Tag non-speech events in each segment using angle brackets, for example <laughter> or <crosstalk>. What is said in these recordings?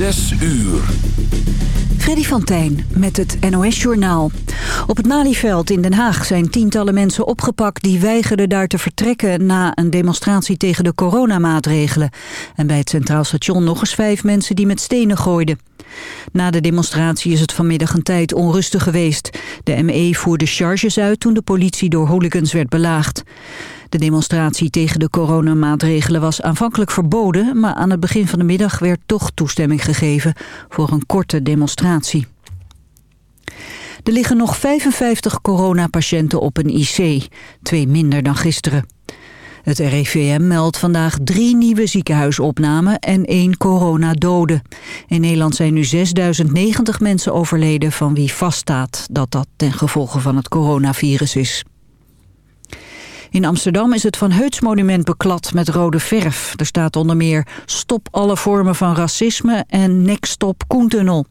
Zes uur. Freddy van Tijn met het NOS-journaal. Op het Malieveld in Den Haag zijn tientallen mensen opgepakt... die weigerden daar te vertrekken na een demonstratie tegen de coronamaatregelen. En bij het Centraal Station nog eens vijf mensen die met stenen gooiden. Na de demonstratie is het vanmiddag een tijd onrustig geweest. De ME voerde charges uit toen de politie door hooligans werd belaagd. De demonstratie tegen de coronamaatregelen was aanvankelijk verboden... maar aan het begin van de middag werd toch toestemming gegeven voor een korte demonstratie. Er liggen nog 55 coronapatiënten op een IC, twee minder dan gisteren. Het RIVM meldt vandaag drie nieuwe ziekenhuisopnamen en één coronadode. In Nederland zijn nu 6090 mensen overleden van wie vaststaat dat dat ten gevolge van het coronavirus is. In Amsterdam is het Van Heuts monument beklad met rode verf. Er staat onder meer stop alle vormen van racisme en nek stop Koentunnel.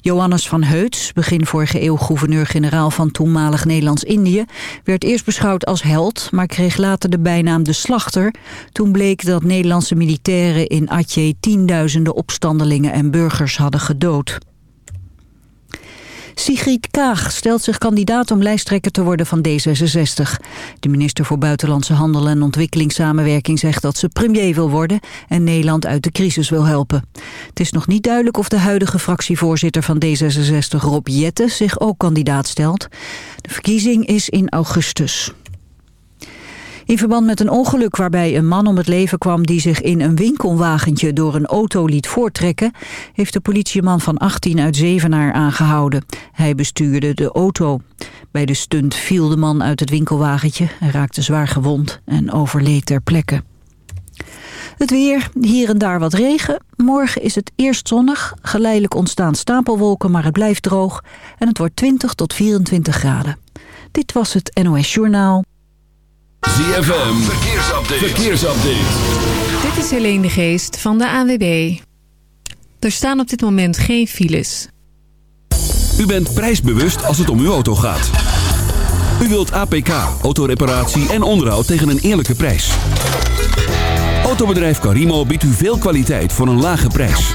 Johannes van Heuts, begin vorige eeuw gouverneur-generaal van toenmalig Nederlands-Indië, werd eerst beschouwd als held, maar kreeg later de bijnaam de slachter. Toen bleek dat Nederlandse militairen in Atje tienduizenden opstandelingen en burgers hadden gedood. Sigrid Kaag stelt zich kandidaat om lijsttrekker te worden van D66. De minister voor Buitenlandse Handel en Ontwikkelingssamenwerking zegt dat ze premier wil worden en Nederland uit de crisis wil helpen. Het is nog niet duidelijk of de huidige fractievoorzitter van D66 Rob Jette zich ook kandidaat stelt. De verkiezing is in augustus. In verband met een ongeluk waarbij een man om het leven kwam... die zich in een winkelwagentje door een auto liet voortrekken... heeft de politieman van 18 uit Zevenaar aangehouden. Hij bestuurde de auto. Bij de stunt viel de man uit het winkelwagentje. Raakte zwaar gewond en overleed ter plekke. Het weer, hier en daar wat regen. Morgen is het eerst zonnig. Geleidelijk ontstaan stapelwolken, maar het blijft droog. En het wordt 20 tot 24 graden. Dit was het NOS Journaal. ZFM, verkeersupdate. verkeersupdate. Dit is Helene de Geest van de AWB. Er staan op dit moment geen files. U bent prijsbewust als het om uw auto gaat. U wilt APK, autoreparatie en onderhoud tegen een eerlijke prijs. Autobedrijf Carimo biedt u veel kwaliteit voor een lage prijs.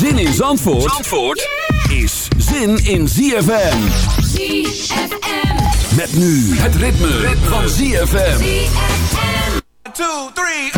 Zin in Zandvoort, Zandvoort is zin in ZFM. ZFM. Met nu het ritme, van ZFM. ZFM. two, three,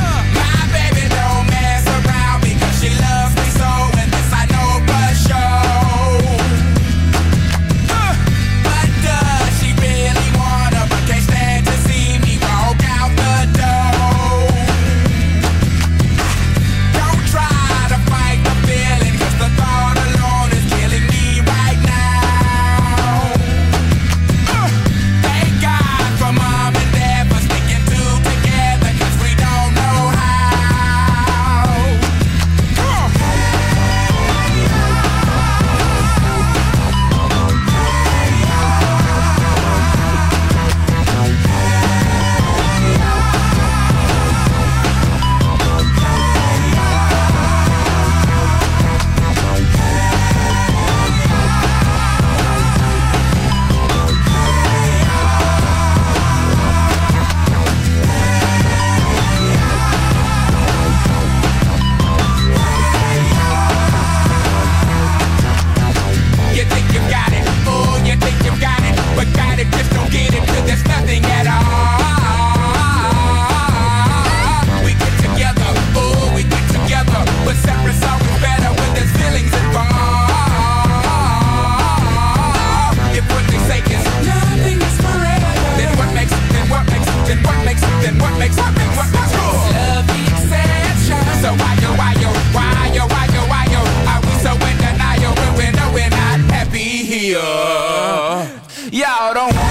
Y'all don't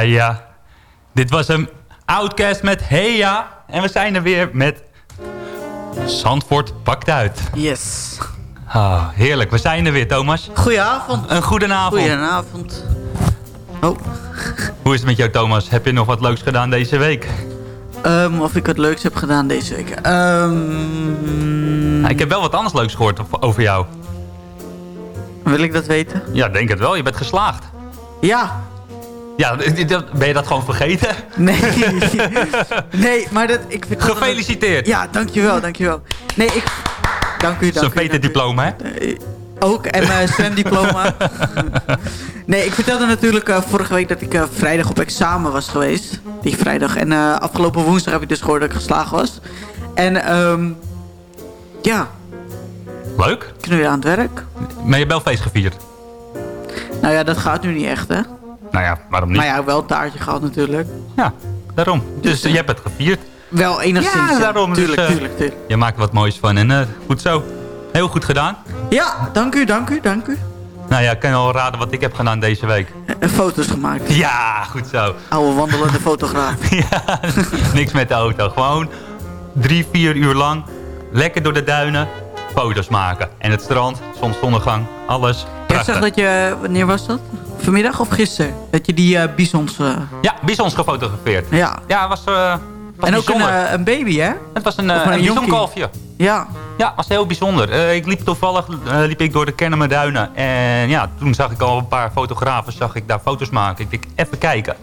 ja, ja. Dit was een Outcast met Heya. En we zijn er weer met Zandvoort pakt uit. Yes. Ah, heerlijk, we zijn er weer, Thomas. Goedenavond. Een goedenavond. Goedenavond. Oh, Hoe is het met jou, Thomas? Heb je nog wat leuks gedaan deze week? ehm, of ik wat leuks heb gedaan deze week. Ehm, Nou, ik heb wel wat anders leuks gehoord over jou. Wil ik dat weten? Ja, denk het wel. Je bent geslaagd. Ja. Ja, ben je dat gewoon vergeten? Nee. <laughs> nee, maar dat... Ik vind dat- Gefeliciteerd. Ja, dankjewel, dankjewel. Nee, ik... Dank u, dank Zo'n veterdiploma, hè? Eh, Ook, en mijn zwemdiploma. <laughs> nee, ik vertelde natuurlijk eh, vorige week dat ik eh, vrijdag op examen was geweest. Die vrijdag. En eh, afgelopen woensdag heb ik dus gehoord dat ik geslaagd was. En ehm ja, Leuk. ben weer aan het werk. Maar je hebt wel feest gevierd. Nou ja, dat gaat nu niet echt, hè? Nou ja, waarom niet? Maar ja, wel een taartje gehad natuurlijk. Ja, daarom. Dus Dus, je hebt het gevierd. Wel enigszins. Ja, daarom. Tuurlijk, dus, eh, tuurlijk, tuurlijk. Je maakt er wat moois van. En eh, goed zo. Heel goed gedaan. Ja, dank u, dank u, dank u. Nou ja, ik kan wel raden wat ik heb gedaan deze week. Eh, foto's gemaakt. Ja, goed zo. Oude wandelende <laughs> fotograaf. ja, niks met de auto. Gewoon drie, vier uur lang lekker door de duinen foto's maken. En het strand, zonsondergang, alles. Prachtig. zegt dat je, wanneer was dat? Vanmiddag of gisteren? Dat je die eh bisons... eh, Ja, bizons gefotografeerd. ja. Ja, was, was En ook een, een baby, hè? het was een, een een jonkie. bizonkalfje. Ja. Ja, was heel bijzonder. Ik liep toevallig liep ik door de Kennemerduinen. En ja, toen zag ik al een paar fotografen zag ik daar foto's maken. Ik denk, even kijken.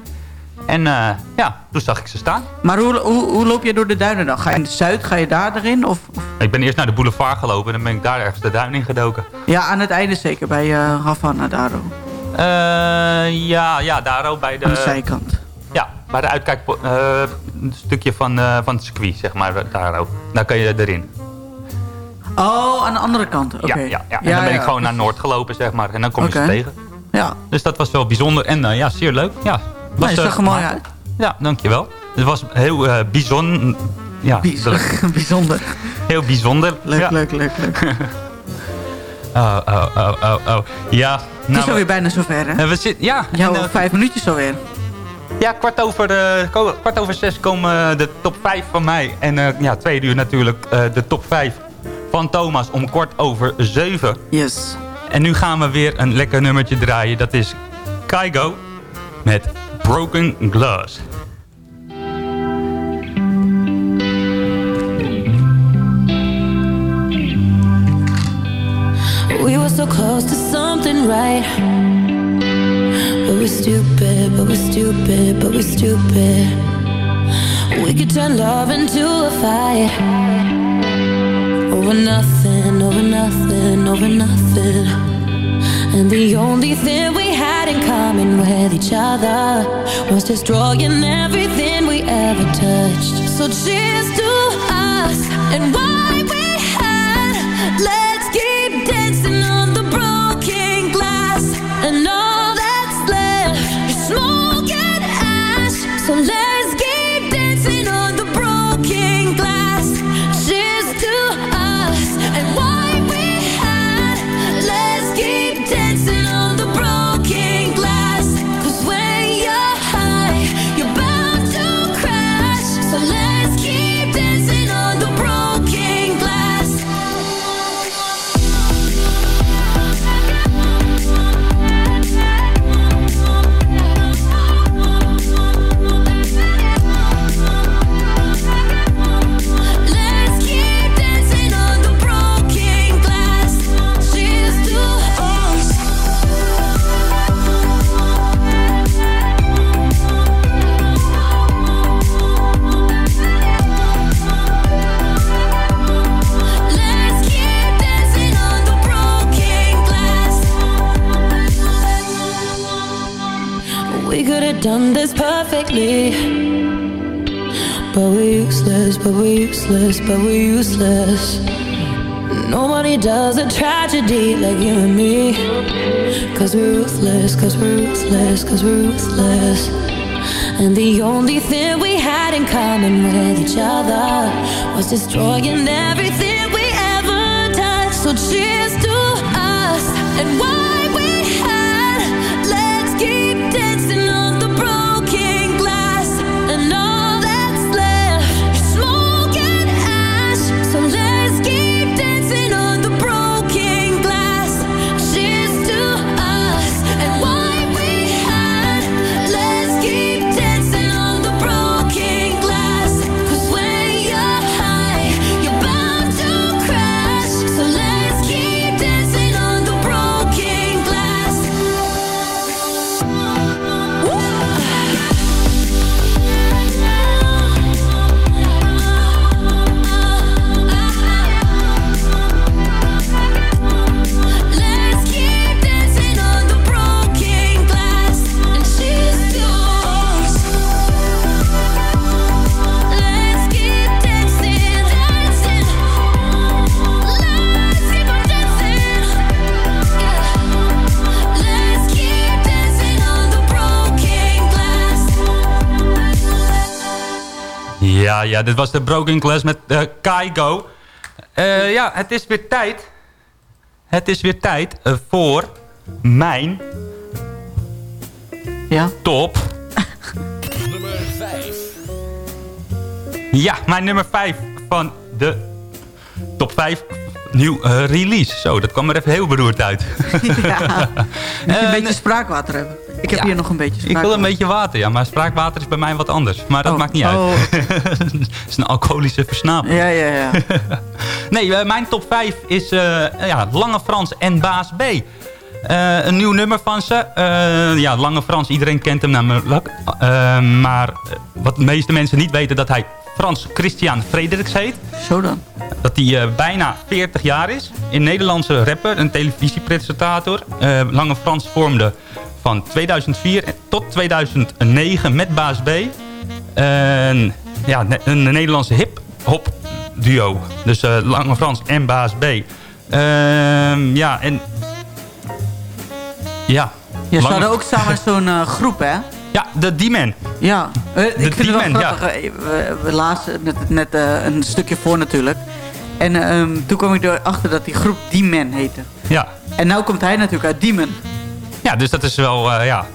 En eh, ja, toen zag ik ze staan. Maar hoe, hoe, hoe loop je door de duinen dan? Ga je in de Zuid, ga je daar erin? Of, of- Ik ben eerst naar de boulevard gelopen en dan ben ik daar ergens de duin in gedoken. Ja, aan het einde zeker, bij eh Havana daar ook. Eh, ja, ja, daar ook bij de, Aan de zijkant. ja, bij de uitkijk, een stukje van, van het circuit, zeg maar, daar ook. Daar kan je erin. Oh, aan de andere kant. Oké. Ja, ja, ja. En dan ben ik gewoon naar Noord gelopen, zeg maar. En dan kom je ze tegen. Ja, Dus dat was wel bijzonder en ja, zeer leuk. Ja, maar je eh, zag er mooi uit. Ja, dankjewel. Het was heel eh bijzonder. Ja, Bijzonder. <laughs> Bijzonder. heel bijzonder. Leuk, ja. leuk, leuk, leuk. <laughs> Oh, oh, oh, oh, oh. Ja, Het nou, is alweer bijna zover, hè? eh, we zitten, ja, en, eh, vijf minuutjes alweer. ja kwart, over, ko- kwart over zes komen de top 5 van mij. En ja, twee uur natuurlijk de top 5 van Thomas om kwart over zeven. Yes. En nu gaan we weer een lekker nummertje draaien. Dat is Kaigo met Broken Glass. We were so close to something right. But we're stupid, but we're stupid, but we're stupid. We could turn love into a fight. Over nothing, over nothing, over nothing. And the only thing we had in common with each other was destroying everything we ever touched. So cheers to us and why we had. Let's perfectly. But we're useless, but we're useless, but we're useless. Nobody does a tragedy like you and me. Cause we're ruthless, cause we're ruthless, cause we're ruthless. And the only thing we had in common with each other was destroying everything we ever touched. So cheers to us and why Ja, ja, dit was de Broken Glass met uh, Kaigo. Eh, ja, het is weer tijd. Het is weer tijd eh, voor mijn Ja? top. Nummer 5. Ja, mijn nummer 5 van de top 5 nieuw eh, release. Zo, dat kwam er even heel beroerd uit. ja. <laughs> Moet je Eh, een beetje spraakwater hebben. Ik heb Ja. hier nog een beetje Ik spraakwater. wil een beetje water, ja, maar spraakwater is bij mij wat anders. Maar dat Oh, maakt niet uit. oh, <laughs> Het is een alcoholische versnapering. Ja, ja, ja. <laughs> Nee, eh, mijn top 5 is eh, ja, Lange Frans en Baas B. Eh, een nieuw nummer van ze. Eh, ja, Lange Frans, iedereen kent hem namelijk. Maar wat de meeste mensen niet weten... dat hij Frans Christian Frederiks heet. Zo dan. Dat hij eh, bijna 40 jaar is. Een Nederlandse rapper, een televisiepresentator. Eh, Lange Frans vormde van 2004 tot 2009 met Baas B. Een, ja, een Nederlandse hip-hop duo. Dus eh, Lange Frans en Baas B. Ehm, ja, en... Ja. Ja, Lange- hadden ook <laughs> samen zo'n eh, groep, hè? Ja, de D-Man. Ja, eh, ik vind het wel ja. grappig. eh, We, lazen net, net een stukje voor natuurlijk. En ehm, toen kwam ik erachter dat die groep D-Man heette. Ja. En nou komt hij natuurlijk uit Demon. Ja, dus dat is wel, eh, ja,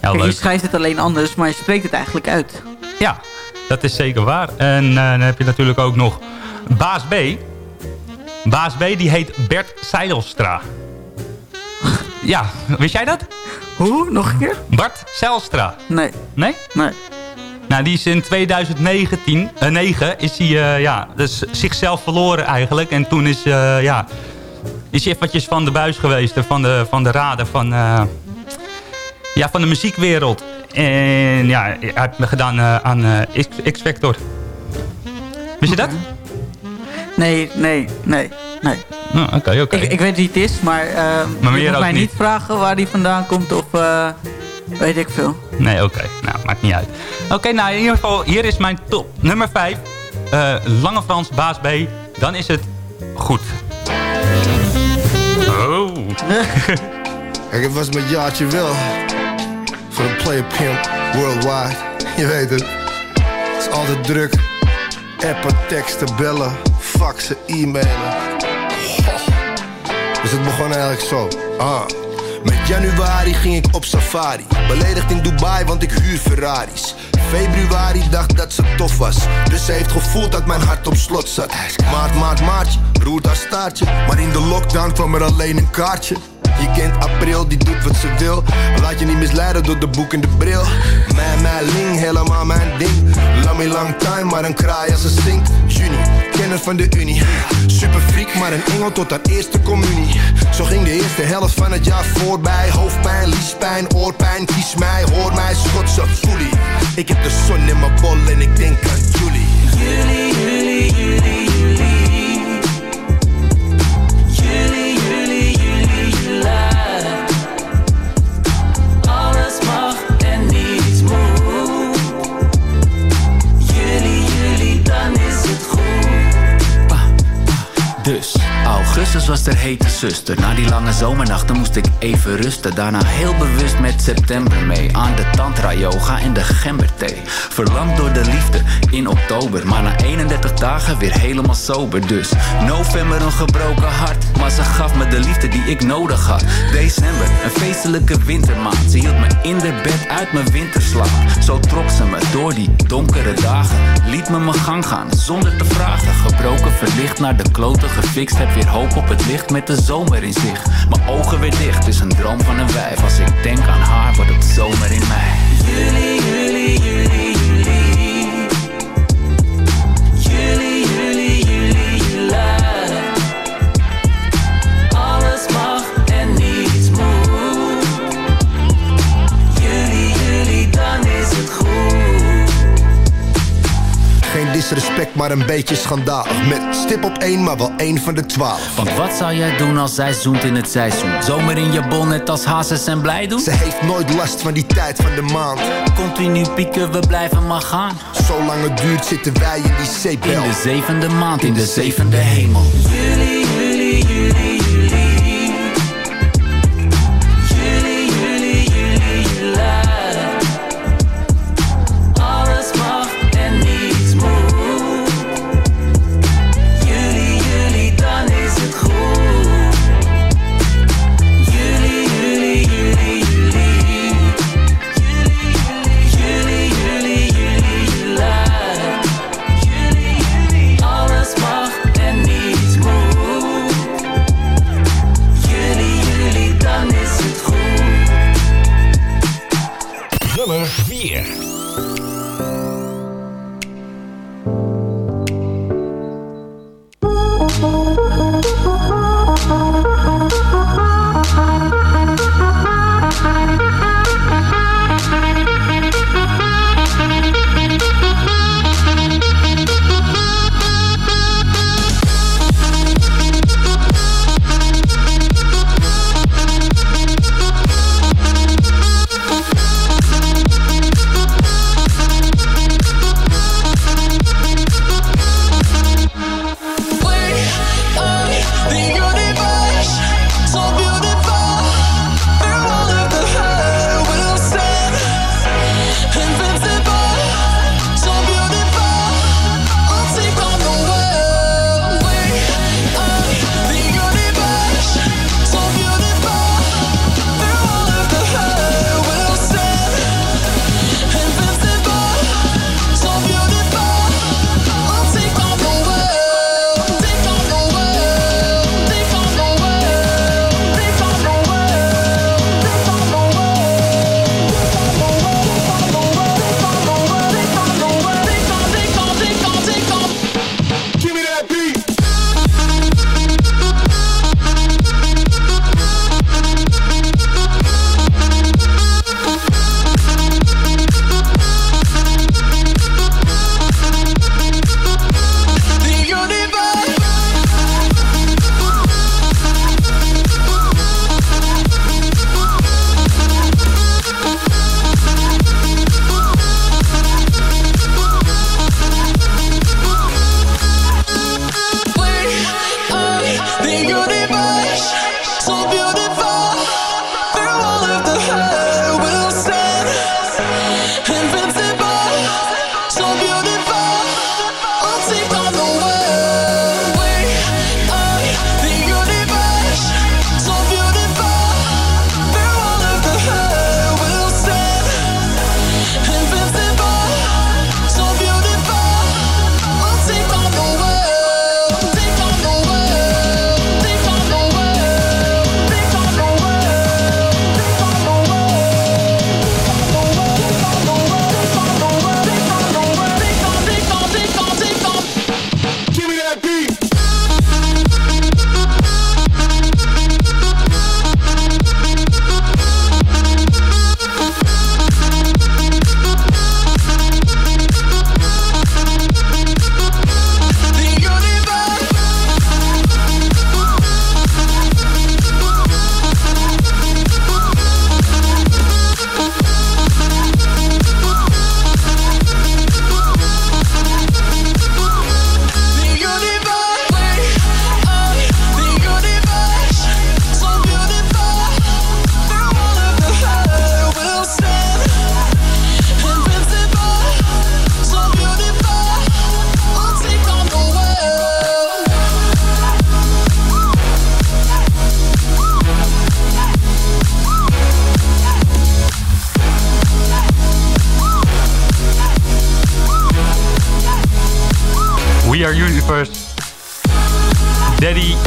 heel je schrijft het alleen anders, maar je spreekt het eigenlijk uit. Ja, dat is zeker waar. En eh, dan heb je natuurlijk ook nog Baas B. Baas B die heet Bert Seilstra. ja, wist jij dat? Hoe? Nog een keer? Bart Seilstra. Nee. Nee? Nee. Nou, die is in 2019, eh 9 is hij eh, ja, dus zichzelf verloren eigenlijk. En toen is, eh, ja, is eventjes van de buis geweest, van de, van de raden van, eh, ja, van de muziekwereld. En ja, hij heeft me gedaan eh, aan eh, X- X-Factor. Wist je dat? Nee, nee, nee, nee. Oh, Oké, oké. Ik, ik weet wie het is, maar, Maar je moet mij niet. niet vragen waar die vandaan komt of weet ik veel. Nee, oké. Nou, maakt niet uit. Oké, nou in ieder geval, hier is mijn top. Nummer 5. Lange Frans, baas B. Dan is het goed. Oh. Kijk, het was met jaartje wel. Voor een player pimp, worldwide. Je weet het. Het is altijd druk. Appen, teksten, bellen, faxen, e-mailen. Dus het begon eigenlijk zo. Ah. Met januari ging ik op safari. Beledigd in Dubai, want ik huur Ferraris. Februari dacht dat ze tof was. Dus ze heeft gevoeld dat mijn hart op slot zat. Maart, maart, maartje, roert haar staartje. Maar in de lockdown kwam er alleen een kaartje. Je kent april, die doet wat ze wil. Laat je niet misleiden door de boek en de bril. Mijn, mijn ling, helemaal mijn ding. Lang me lang time, maar een kraai als ze zingt. Juni, kenner van de Unie. Super freak, maar een engel tot haar eerste communie. Zo ging de eerste helft van het jaar voorbij. Hoofdpijn, liespijn, oorpijn. Kies mij, hoor mij, schotse foelie. Ik heb de zon in mijn bol en ik denk aan. Jullie, jullie, jullie, jullie. Augustus was er hete zuster. Na die lange zomernachten moest ik even rusten. Daarna heel bewust met september mee. Aan de tantra yoga en de gemberthee. Verlamd door de liefde in oktober. Maar na 31 dagen weer helemaal sober. Dus, november een gebroken hart. Maar ze gaf me de liefde die ik nodig had. December, een feestelijke wintermaand. Ze hield me in de bed uit mijn winterslaap. Zo trok ze me door die donkere dagen. Liet me mijn gang gaan, zonder te vragen. Gebroken, verlicht naar de kloten gefixt. Heb weer hoop op het licht met de zomer in zicht. Mijn ogen weer dicht, is een droom van een wijf. Als ik denk aan haar, wordt het zomer in mij. Geen disrespect, maar een beetje schandalig. Met stip op één, maar wel één van de twaalf. Want wat zou jij doen als zij zoent in het seizoen? Zomer in je bol, net als hazes en blij doen? Ze heeft nooit last van die tijd van de maand. Continu pieken, we blijven maar gaan. Zolang het duurt zitten wij in die zeepbel. In de zevende maand, in de zevende hemel. Jullie, jullie, jullie.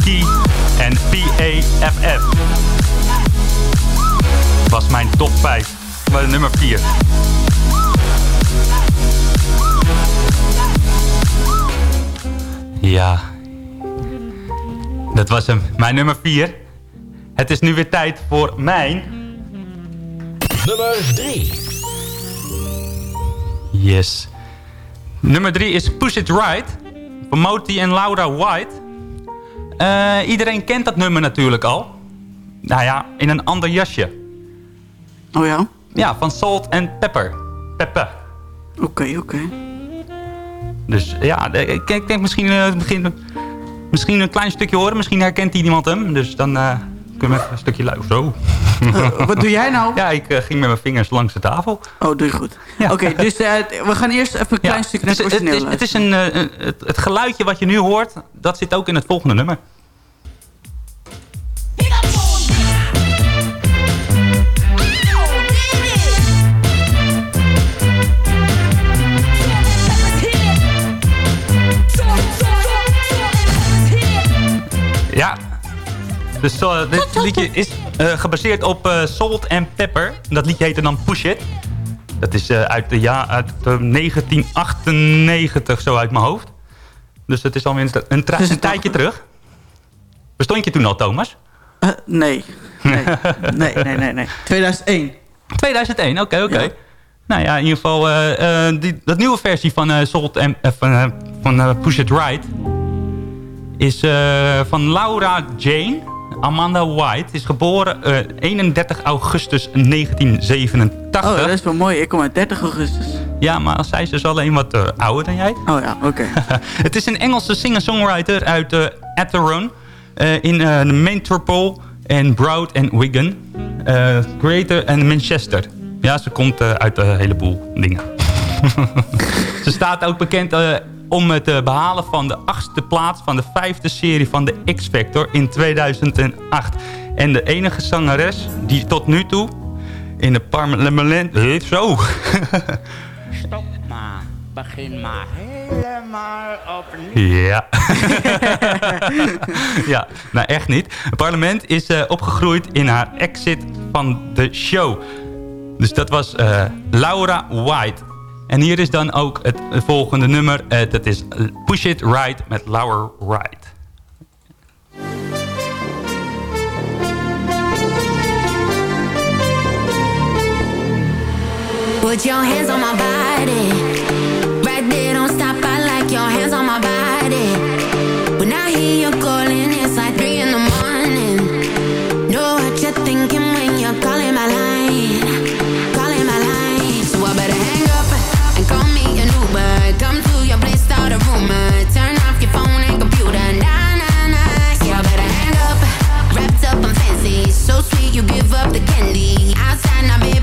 Key en PAFF. Was mijn top 5. Maar nummer 4. Ja. Dat was hem. Mijn nummer 4. Het is nu weer tijd voor mijn... Nummer 3. Yes. Nummer 3 is Push It Right. Van Moti en Laura White. Eh, iedereen kent dat nummer natuurlijk al. Nou ja, in een ander jasje. Oh ja? Ja, van Salt and Pepper. Pepper. Oké, oké. Dus ja, ik denk misschien, eh, begin, misschien een klein stukje horen. Misschien herkent iemand hem. Dus dan eh, even een stukje luisteren. Zo. Eh, wat doe jij nou? <laughs> Ja, ik eh, ging met mijn vingers langs de tafel. Oh, doe je goed. Oké, dus eh, we gaan eerst even een klein stukje naar het, is, het, is, het, is een, een- het, het geluidje wat je nu hoort, dat zit ook in het volgende nummer. Ja. Dus eh, dit liedje is eh, gebaseerd op eh, Salt and Pepper. Dat liedje heette dan Push It. Dat is uit, de ja, uit eh, 1998 zo uit mijn hoofd. Dus het is alweer een, een, een tijdje terug. Bestond je toen al, Thomas? <laughs> Nee. Nee. nee, nee, nee, nee. 2001. 2001, oké, oké. Nou ja, in ieder geval, die, dat nieuwe versie van Salt en, eh, van, van Push It Right is van Laura Jane. Amanda White is geboren eh, 31 augustus 1987. Oh, dat is wel mooi. Ik kom uit 30 augustus. Ja, maar zij is dus alleen wat eh, ouder dan jij. Oh ja, oké. <laughs> het is een Engelse singer-songwriter uit uh, eh, in eh, de Metropole en Broad en Wigan. eh, Greater en Manchester. Ja, ze komt eh, uit een heleboel dingen. <laughs> ze staat ook bekend eh, om het eh, behalen van de achtste plaats van de vijfde serie van de X-Factor in 2008. En de enige zangeres die tot nu toe in de parlement... Zo! <laughs> Stop maar. Begin maar helemaal opnieuw. Ja. <laughs> ja, nou echt niet. Het parlement is eh, opgegroeid in haar exit van de show. Dus dat was eh, Laura White. En hier is dan ook het volgende nummer. Eh, dat is Push It Right met Laura White. Put your hands on my body. Right there, don't stop. I like your hands on my body. When I hear you calling, So sweet, you give up the candy. Outside baby,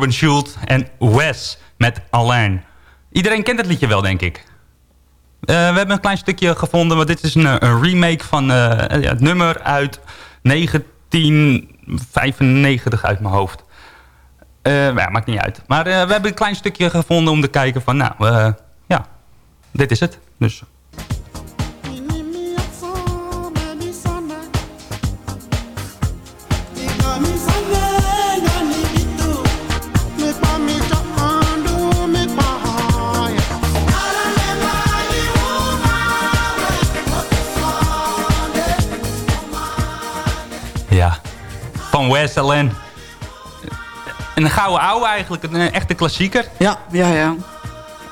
Ruben Schultz en Wes met Alain. Iedereen kent het liedje wel, denk ik. Eh, we hebben een klein stukje gevonden, want dit is een, een remake van eh, het nummer uit 1995 uit mijn hoofd. Eh, ja, maakt niet uit. Maar eh, we hebben een klein stukje gevonden om te kijken van, nou, eh, ja, dit is het. Dus Wes. Een gouden ouwe eigenlijk, een eh, echte klassieker. Ja, ja, ja.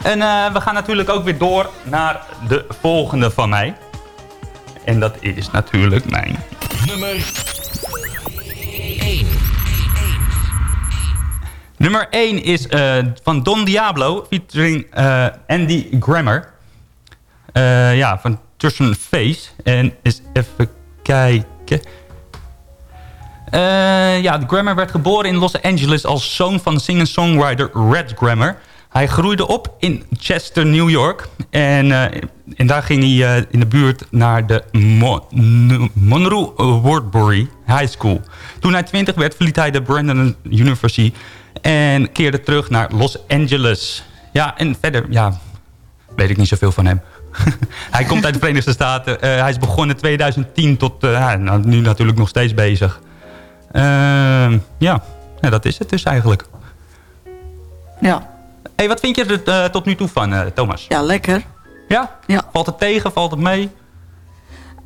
En eh, we gaan natuurlijk ook weer door naar de volgende van mij. En dat is natuurlijk mijn... Nummer 1. Nummer 1 is eh, van Don Diablo, featuring Andy Grammer. Ja, van Tussen Face. En eens even kijken. Eh, ja, Grammer werd geboren in Los Angeles als zoon van singer-songwriter Red Grammer. Hij groeide op in Chester, New York. En, eh, en daar ging hij eh, in de buurt naar de Monroe Woodbury High School. Toen hij 20 werd, verliet hij de Brandon University en keerde terug naar Los Angeles. Ja, en verder, ja, weet ik niet zoveel van hem. <laughs> hij komt uit de Verenigde Staten. Hij is begonnen in 2010 tot nou, nu natuurlijk nog steeds bezig. Ehm, ja. ja, dat is het dus eigenlijk. Ja. hey, wat vind je er eh, tot nu toe van, eh, Thomas? Ja, lekker. Ja? ja? Valt het tegen? Valt het mee?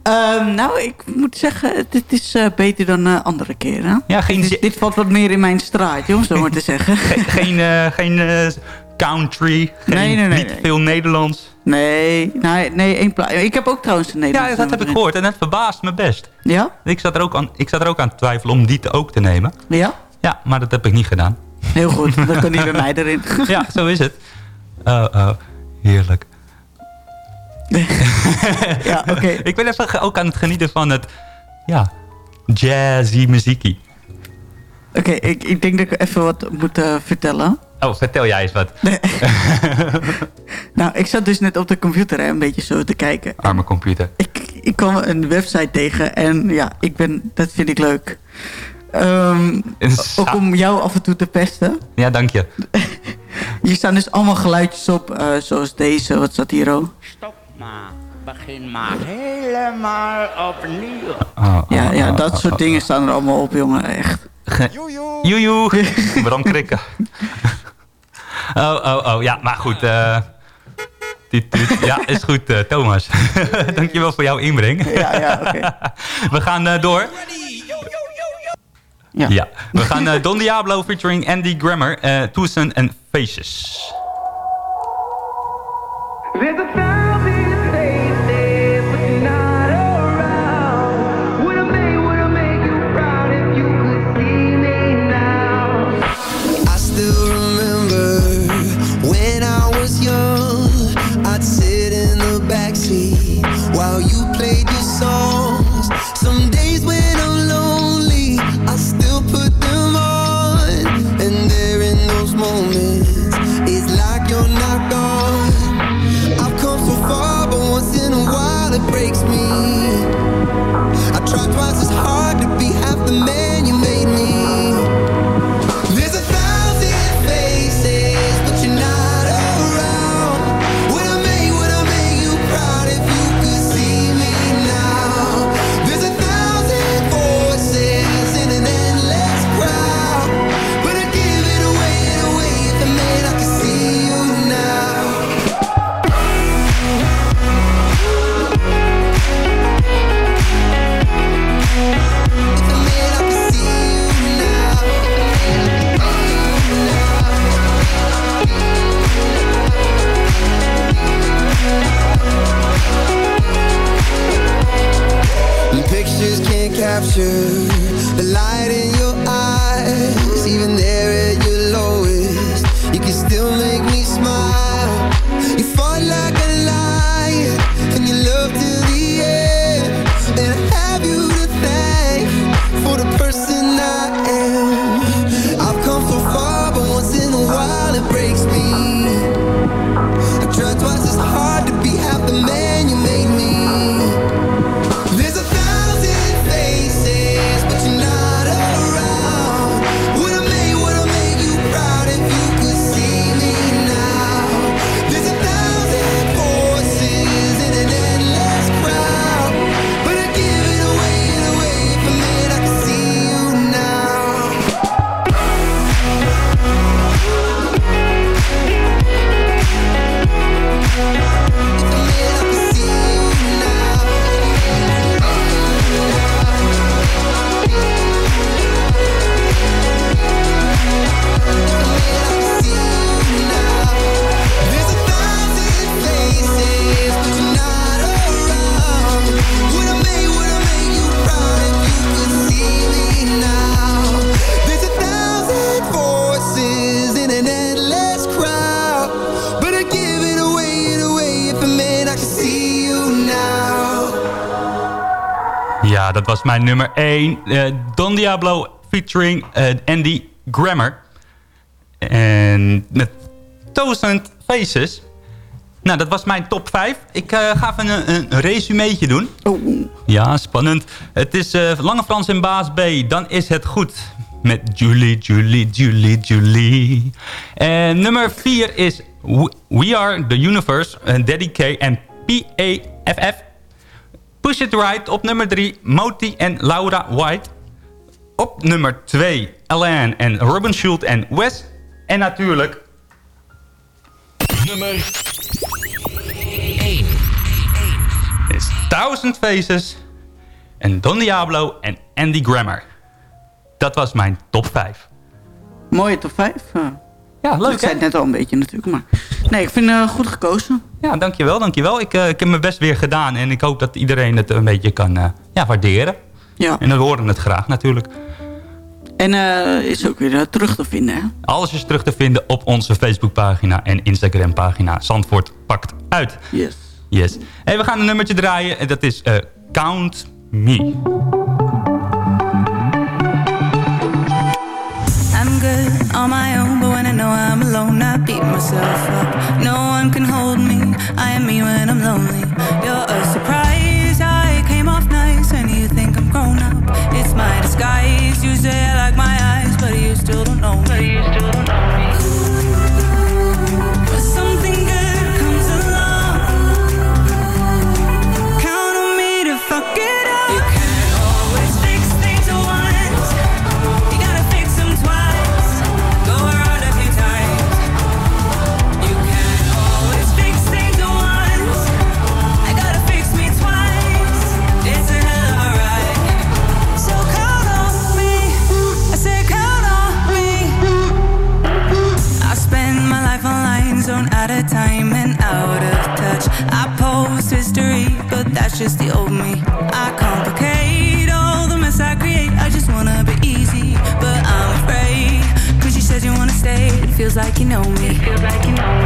Ehm, nou, ik moet zeggen, dit is eh, beter dan andere keren. Ja, geen... Dit, dit valt wat meer in mijn straatje, om zo maar te zeggen. Ge- <laughs> geen geen eh, country? Geen, Nee, nee, nee, Niet nee. veel Nederlands? Nee, nee, nee één. Ik heb ook trouwens een Ja, Nederlands dat heb ik gehoord en dat verbaast me best. Ja? Ik zat er ook aan, ik zat er ook aan twijfelen om die te ook te nemen. Ja? Ja, maar dat heb ik niet gedaan. Heel goed, dan kan die bij mij erin. <laughs> ja, zo is het. Oh, oh, heerlijk. <laughs> ja, oké. <laughs> ik ben even ook aan het genieten van het, ja, jazzy muziekie. Oké, ik, ik denk dat ik even wat moet eh, vertellen. Oh, vertel jij eens wat. <laughs> Nou, ik zat dus net op de computer hè, een beetje zo te kijken. Arme computer. Ik kwam een website tegen en ja, ik ben, dat vind ik leuk. Ehm, ook om jou af en toe te pesten. Ja, dank je. <laughs> Hier staan dus allemaal geluidjes op, eh, zoals deze. Wat staat hier ook? Stop maar. Begin maar helemaal opnieuw. Oh, Ja, oh, ja oh, dat oh, soort oh, dingen staan er allemaal op, jongen. Echt. Joejoe. Bram <laughs> krikken. Oh, oh, oh. Ja, maar goed. eh tuut, tuut. Ja, is goed, eh, Thomas. <laughs> Dankjewel voor jouw inbreng. Ja, ja, oké. <laughs> We gaan eh, door. Ja. We gaan eh, Don Diablo featuring Andy Grammer, eh Tucson and Faces. Capture the light in Ja, dat was mijn nummer 1. Don Diablo featuring eh, Andy Grammer. En met Thousand Faces. Nou, dat was mijn top 5. Ik eh, ga even een, een resumeetje doen. Ja, spannend. Het is eh, Lange Frans en Baas B. Dan is het goed. Met Julie, Julie, Julie, Julie. En nummer 4 is We- Are The Universe. En Daddy K en P-A-F-F. Push It Right op nummer 3. Moti en Laura White. Op nummer 2. Alain en Robin Schult en Wes. En natuurlijk... Nummer 1. is Thousand Faces. En Don Diablo en Andy Grammer. Dat was mijn top 5. Mooie top 5. ja, leuk Ik zei het net al een beetje natuurlijk. Maar nee, ik vind het goed gekozen. Ja, dankjewel, dankjewel. Ik, eh, ik heb mijn best weer gedaan. En ik hoop dat iedereen het een beetje kan eh, ja, waarderen. Ja. En we horen het graag natuurlijk. En eh, is ook weer terug te vinden, hè? Alles is terug te vinden op onze Facebookpagina en Instagram-pagina. Zandvoort pakt uit. Yes. Yes. Hey, we gaan een nummertje draaien. En dat is eh, Count Me. I'm good on my own, but when I know I'm alone, I beat myself up. No one can hold me. I am me when I'm lonely. You're a surprise. I came off nice, and you think I'm grown up. It's my disguise. You say I like my eyes, but you still don't know me. Just the old me. I complicate all the mess I create. I just wanna be easy, but I'm afraid. Cause you said you wanna stay, it feels like you know me. It feels like you know me.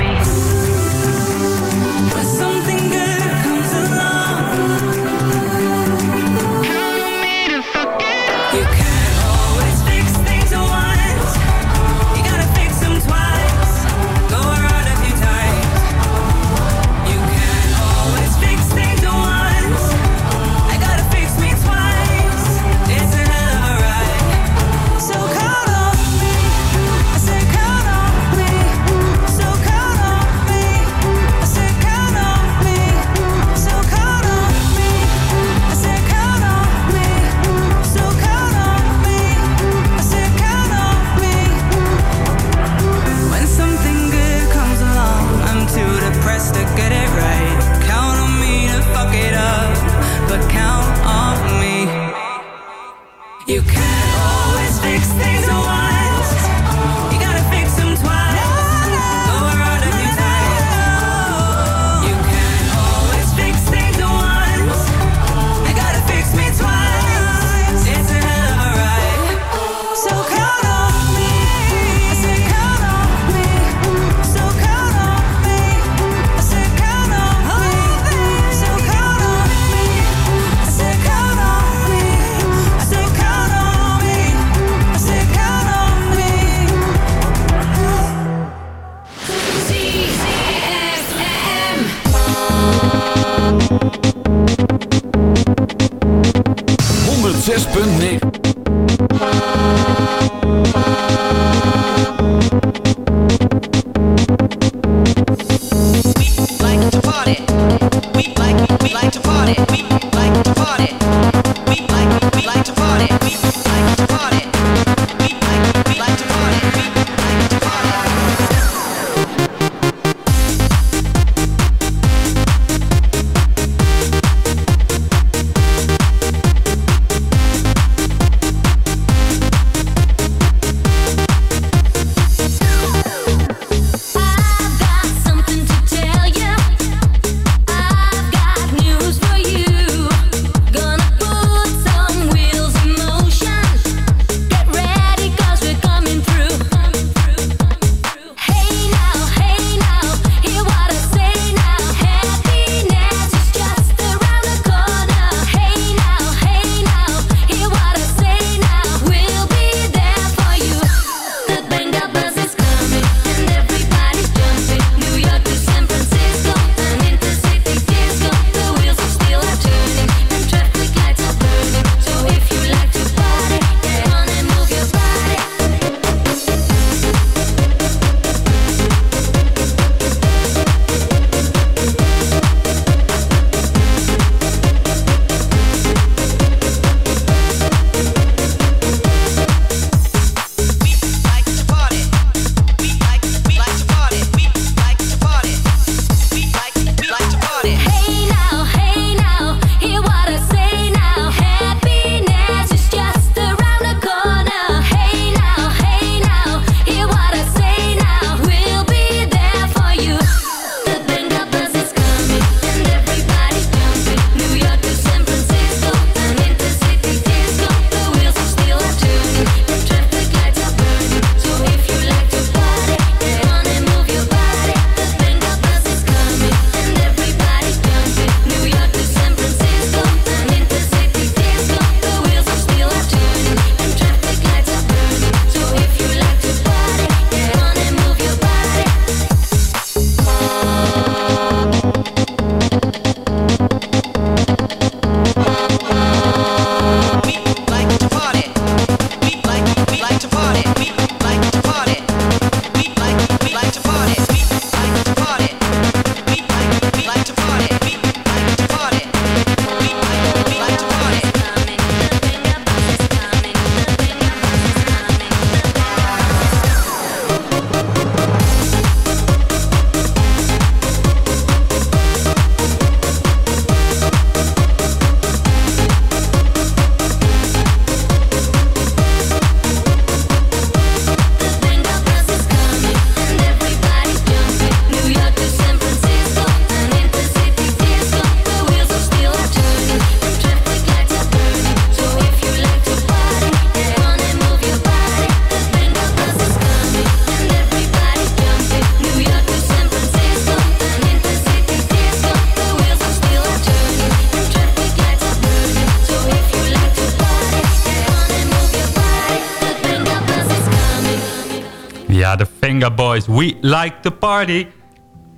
Venga Boys. We like to party.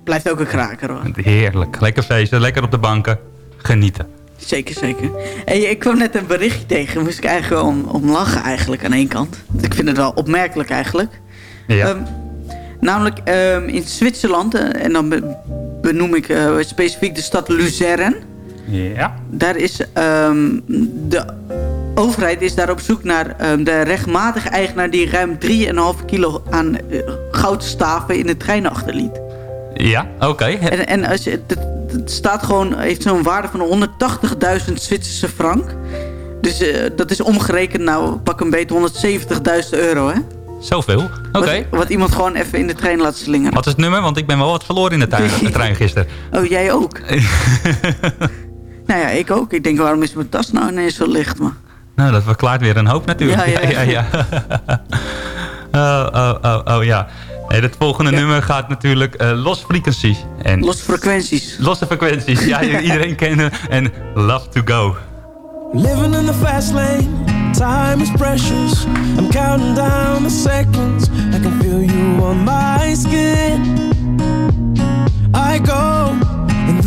Blijft ook een kraker hoor. Heerlijk. Lekker feesten, lekker op de banken. Genieten. Zeker, zeker. Hey, ik kwam net een berichtje tegen. Moest ik eigenlijk om, om lachen eigenlijk aan één kant. Ik vind het wel opmerkelijk eigenlijk. Ja. Ehm, namelijk ehm, in Zwitserland, eh, en dan be- benoem ik eh, specifiek de stad Luzern. Ja. Daar is ehm, de overheid is daar op zoek naar ehm, de rechtmatige eigenaar die ruim 3,5 kilo aan eh, goudstaven in de trein achterliet. Ja, oké. En, en als je, het, het staat gewoon, heeft zo'n waarde van 180.000 Zwitserse frank. Dus eh, dat is omgerekend, nou pak een beetje 170.000 euro, hè? Zoveel? Oké. Wat, wat iemand gewoon even in de trein laat slingeren. Wat is het nummer? Want ik ben wel wat verloren in de trein, de trein gisteren. <laughs> Oh, jij ook? <laughs> nou ja, ik ook. Ik denk, waarom is mijn tas nou ineens zo licht? Maar... Nou, dat verklaart weer een hoop natuurlijk. Ja, ja. <laughs> ja. ja, oh, oh, oh, oh, ja. Nee, het volgende nummer gaat natuurlijk eh, Los Frequencies. En Losse frequenties. Losse frequenties. Ja, <laughs> iedereen kennen. En Love to Go. Living in the fast lane, time is precious. I'm counting down the seconds. I can feel you on my skin. I go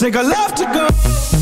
Take a love to go.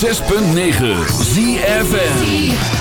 106.9 ZFN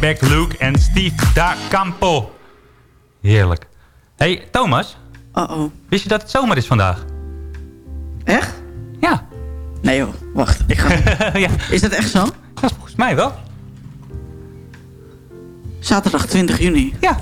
Layback Luke en Steve Da Campo. Heerlijk. hey, Thomas. Uh-oh. Wist je dat het zomer is vandaag? Echt? Ja. Nee joh, wacht. Ik ga... <laughs> ja. Is dat echt zo? Dat is volgens mij wel. Zaterdag 20 juni. Ja.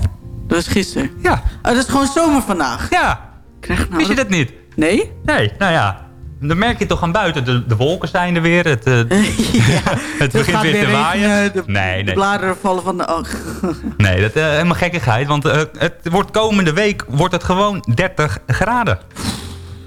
Dat is gisteren. Ja. Oh, dat is gewoon zomer vandaag. Ja. Krijg nou Wist je dat niet? Nee? Nee, nou ja. Dan merk je toch aan buiten. De, de wolken zijn er weer. Het, eh, <laughs> <laughs> het begint weer te waaien. regenen, de- nee, De nee. bladeren vallen van de... Oh. <laughs> Nee, dat is helemaal gekkigheid. Want eh, het wordt komende week wordt het gewoon 30 graden.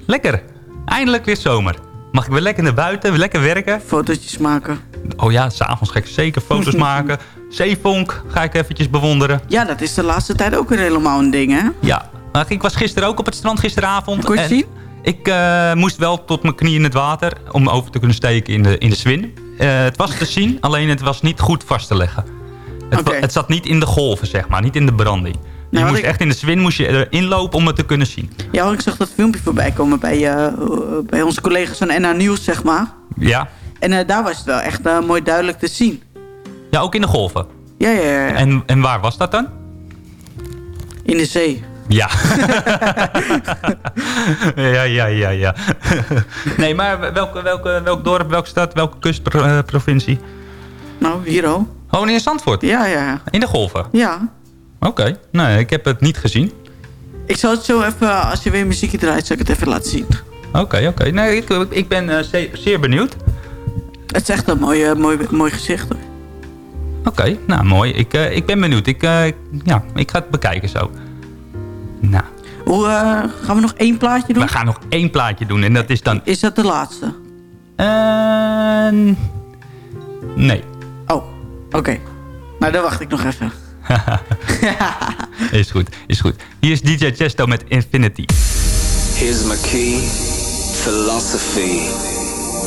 Lekker. Eindelijk weer zomer. Mag ik weer lekker naar buiten, weer lekker werken. Fotootjes maken. Oh ja, s'avonds ga ik zeker foto's maken. Zeevonk ga ik eventjes bewonderen. Ja, dat is de laatste tijd ook weer helemaal een ding, hè? Ja, maar ik was gisteren ook op het strand gisteravond. Kon je En zien? Ik eh, moest wel tot mijn knie in het water om over te kunnen steken in de, in de swin. Eh, het was te zien, alleen het was niet goed vast te leggen. Het, het zat niet in de golven, zeg maar, niet in de branding. Je want moest ik- echt in de swin moest je erin lopen om het te kunnen zien. Ja, ik zag dat filmpje voorbij komen bij, eh, bij onze collega's van NH Nieuws, zeg maar. Ja, En daar was het wel echt mooi duidelijk te zien. ja ook in de golven. Ja, ja, ja. En, en waar was dat dan? In de zee. <laughs> Ja. ja, ja, ja, ja. <laughs> nee, maar welke, welke, welk dorp, welke stad, welke kustprovincie? Nou, hier al. Gewoon in Zandvoort? Ja, ja, ja. In de golven? Ja. Oké, nee, ik heb het niet gezien. Ik zal het zo even, als je weer muziekje draait, zal ik het even laten zien. Oké, oké. Nee, ik, ik ben eh, zeer, zeer benieuwd. Het is echt een mooi, eh, mooi, mooi gezicht. hoor. Oké, nou mooi. Ik, eh, ik ben benieuwd. Ik, eh, ja, ik ga het bekijken zo. Nou, Hoe, eh, gaan we nog één plaatje doen? we gaan nog één plaatje doen en dat is dan... Is dat de laatste? Eh, nee. Oh, oké. Nou, dan wacht ik nog even. <laughs> is goed, is goed. Hier is DJ Chesto met Infinity. Here's my key, philosophy.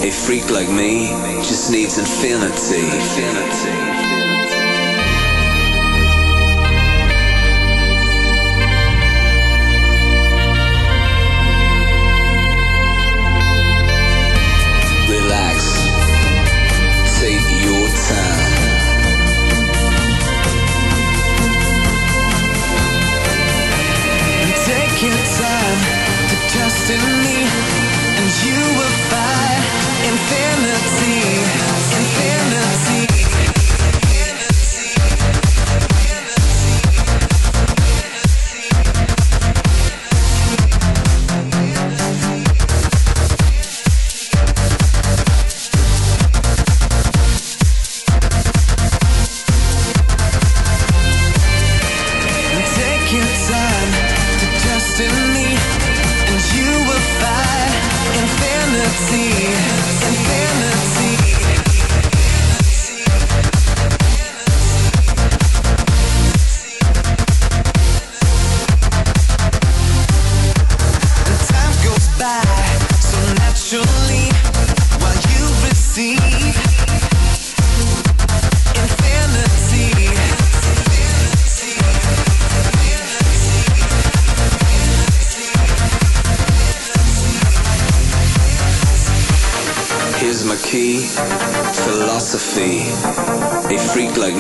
A freak like me just needs infinity. Infinity.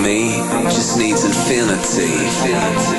Me just needs infinity. Infinity.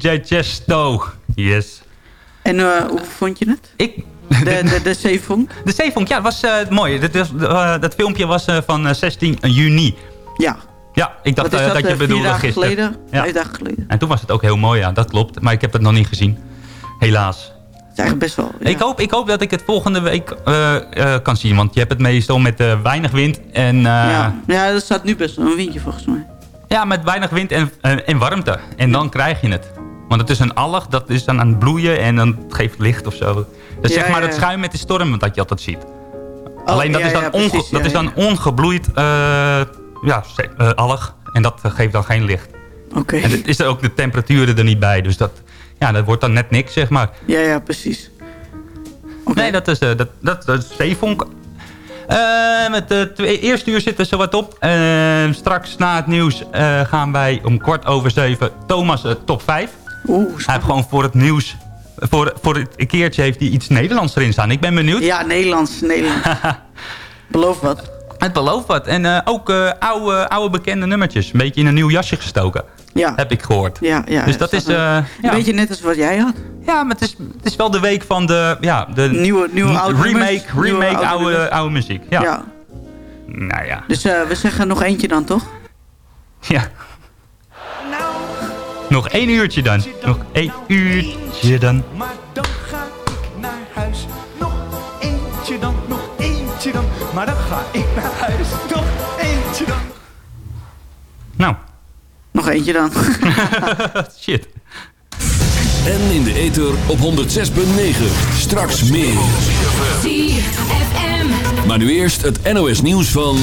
DJ Chesto. Yes. En eh, hoe vond je het? Ik... De, de, de zeevonk? <laughs> De ja, was eh, mooi. Dat, was, eh, dat filmpje was van eh, 16 juni. Ja. Ja, ik dacht dat, dat, je bedoelde dagen gisteren. geleden? Ja. Vijf dagen geleden. En toen was het ook heel mooi, ja, dat klopt. Maar ik heb het nog niet gezien. Helaas. Het is eigenlijk best wel... ja. Ik, hoop, ik hoop dat ik het volgende week kan zien. Want je hebt het meestal met weinig wind en... ja. ja, er staat nu best wel een windje volgens mij. Ja, met weinig wind en, en, en warmte. En dan krijg je het. Want het is een alg, dat is dan aan het bloeien en dan geeft licht of zo. Dat is Ja, zeg maar het schuim met de storm dat je altijd ziet. Alleen dat, is, dan precies, dat is dan ongebloeid eh, ja, ze- eh, alg. En dat eh, geeft dan geen licht. Oké. En het is er ook de temperaturen er niet bij. Dus dat, ja, dat wordt dan net niks, zeg maar. Ja, ja, precies. Nee, dat is, eh, dat, dat, dat is zeevonk. Eh, twee, eerste uur zitten we zo wat op. Eh, straks na het nieuws eh, gaan wij om kwart over zeven Thomas eh, top 5. Oeh, hij heeft gewoon voor het nieuws... Voor, voor het keertje heeft hij iets Nederlands erin staan. Ik ben benieuwd. Ja, Nederlands, Nederlands. <laughs> Beloof wat. Het belooft wat. En eh, ook eh, oude, oude bekende nummertjes. Een beetje in een nieuw jasje gestoken. Ja. Heb ik gehoord. Ja, ja. dus dat is... een eh, ja. beetje net als wat jij had. Ja, maar het is, het is wel de week van de... Ja, de Nieuwe- nieuwe oude remake. Nieuwe remake oude oude, muziek. Ja. Ja. Nou ja. Dus we zeggen nog eentje dan, toch? Ja. Nog één uurtje dan. Nog één uurtje dan. Maar dan ga ik naar huis. Nog eentje dan, nog eentje dan. Maar dan ga ik naar huis. Nog eentje dan. Nou. Nog eentje dan. <laughs> Shit. En in de ether op 106.9. Straks meer. Maar nu eerst het NOS nieuws van...